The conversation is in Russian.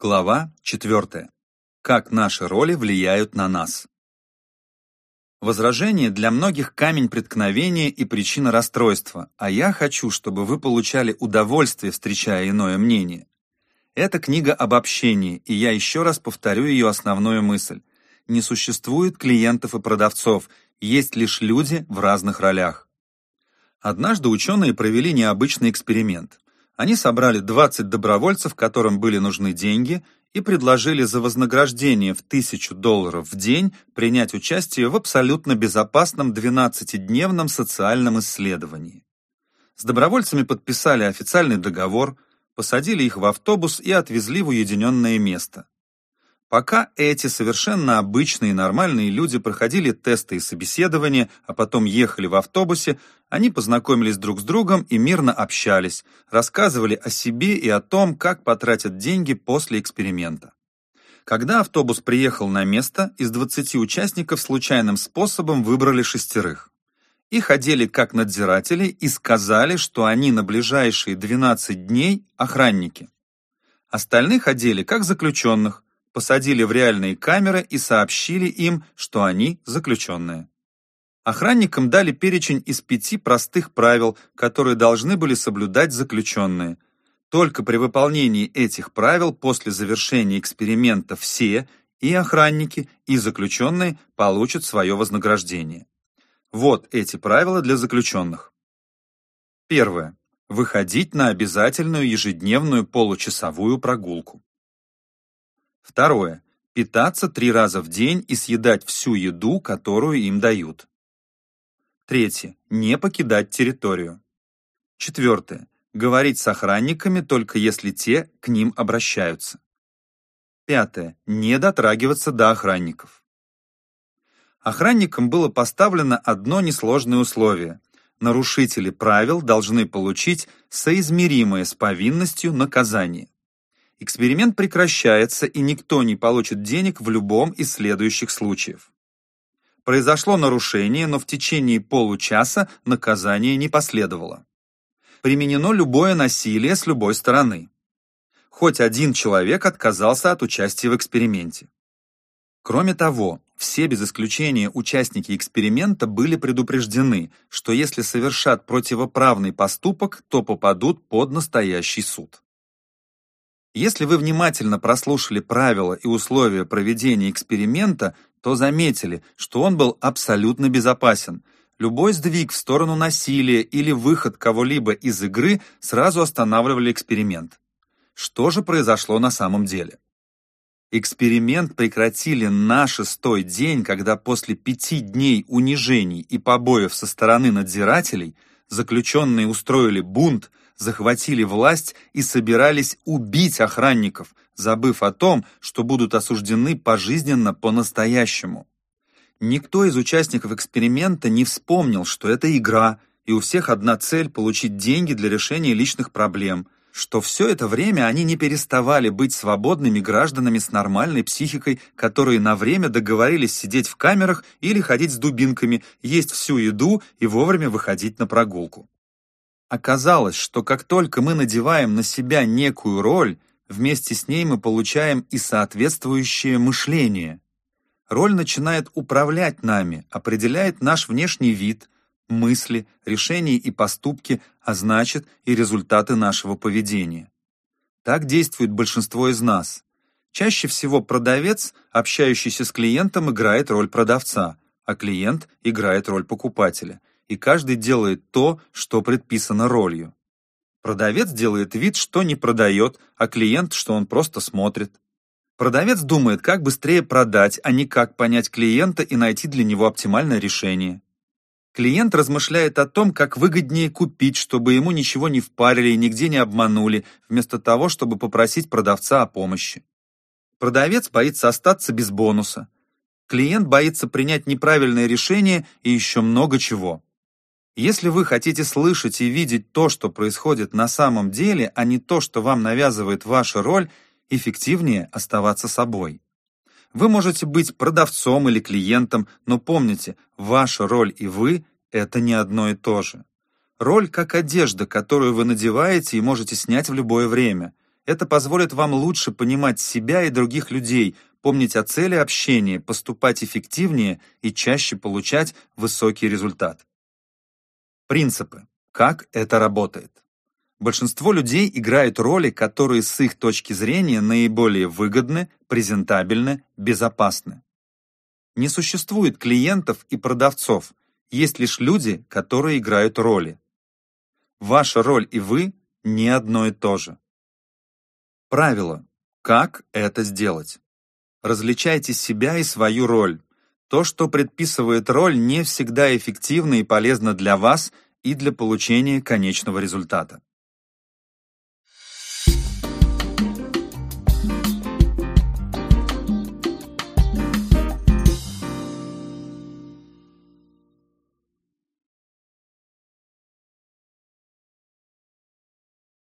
Глава 4. Как наши роли влияют на нас. Возражение для многих камень преткновения и причина расстройства, а я хочу, чтобы вы получали удовольствие, встречая иное мнение. Это книга об общении, и я еще раз повторю ее основную мысль. Не существует клиентов и продавцов, есть лишь люди в разных ролях. Однажды ученые провели необычный эксперимент. Они собрали 20 добровольцев, которым были нужны деньги, и предложили за вознаграждение в 1000 долларов в день принять участие в абсолютно безопасном 12-дневном социальном исследовании. С добровольцами подписали официальный договор, посадили их в автобус и отвезли в уединенное место. Пока эти совершенно обычные и нормальные люди проходили тесты и собеседования, а потом ехали в автобусе, они познакомились друг с другом и мирно общались, рассказывали о себе и о том, как потратят деньги после эксперимента. Когда автобус приехал на место, из 20 участников случайным способом выбрали шестерых. Их одели как надзиратели и сказали, что они на ближайшие 12 дней охранники. Остальных одели как заключенных, посадили в реальные камеры и сообщили им, что они заключенные. Охранникам дали перечень из пяти простых правил, которые должны были соблюдать заключенные. Только при выполнении этих правил после завершения эксперимента все, и охранники, и заключенные, получат свое вознаграждение. Вот эти правила для заключенных. Первое. Выходить на обязательную ежедневную получасовую прогулку. Второе. Питаться три раза в день и съедать всю еду, которую им дают. Третье. Не покидать территорию. Четвертое. Говорить с охранниками только если те к ним обращаются. Пятое. Не дотрагиваться до охранников. Охранникам было поставлено одно несложное условие. Нарушители правил должны получить соизмеримое с повинностью наказание. Эксперимент прекращается, и никто не получит денег в любом из следующих случаев. Произошло нарушение, но в течение получаса наказание не последовало. Применено любое насилие с любой стороны. Хоть один человек отказался от участия в эксперименте. Кроме того, все без исключения участники эксперимента были предупреждены, что если совершат противоправный поступок, то попадут под настоящий суд. Если вы внимательно прослушали правила и условия проведения эксперимента, то заметили, что он был абсолютно безопасен. Любой сдвиг в сторону насилия или выход кого-либо из игры сразу останавливали эксперимент. Что же произошло на самом деле? Эксперимент прекратили на шестой день, когда после пяти дней унижений и побоев со стороны надзирателей заключенные устроили бунт, захватили власть и собирались убить охранников, забыв о том, что будут осуждены пожизненно по-настоящему. Никто из участников эксперимента не вспомнил, что это игра, и у всех одна цель – получить деньги для решения личных проблем, что все это время они не переставали быть свободными гражданами с нормальной психикой, которые на время договорились сидеть в камерах или ходить с дубинками, есть всю еду и вовремя выходить на прогулку. Оказалось, что как только мы надеваем на себя некую роль, вместе с ней мы получаем и соответствующее мышление. Роль начинает управлять нами, определяет наш внешний вид, мысли, решения и поступки, а значит и результаты нашего поведения. Так действует большинство из нас. Чаще всего продавец, общающийся с клиентом, играет роль продавца, а клиент играет роль покупателя – и каждый делает то, что предписано ролью. Продавец делает вид, что не продает, а клиент, что он просто смотрит. Продавец думает, как быстрее продать, а не как понять клиента и найти для него оптимальное решение. Клиент размышляет о том, как выгоднее купить, чтобы ему ничего не впарили и нигде не обманули, вместо того, чтобы попросить продавца о помощи. Продавец боится остаться без бонуса. Клиент боится принять неправильное решение и еще много чего. Если вы хотите слышать и видеть то, что происходит на самом деле, а не то, что вам навязывает ваша роль, эффективнее оставаться собой. Вы можете быть продавцом или клиентом, но помните, ваша роль и вы – это не одно и то же. Роль как одежда, которую вы надеваете и можете снять в любое время. Это позволит вам лучше понимать себя и других людей, помнить о цели общения, поступать эффективнее и чаще получать высокий результат. Принципы. Как это работает? Большинство людей играют роли, которые с их точки зрения наиболее выгодны, презентабельны, безопасны. Не существует клиентов и продавцов, есть лишь люди, которые играют роли. Ваша роль и вы не одно и то же. Правило. Как это сделать? Различайте себя и свою роль. То, что предписывает роль, не всегда эффективно и полезно для вас и для получения конечного результата.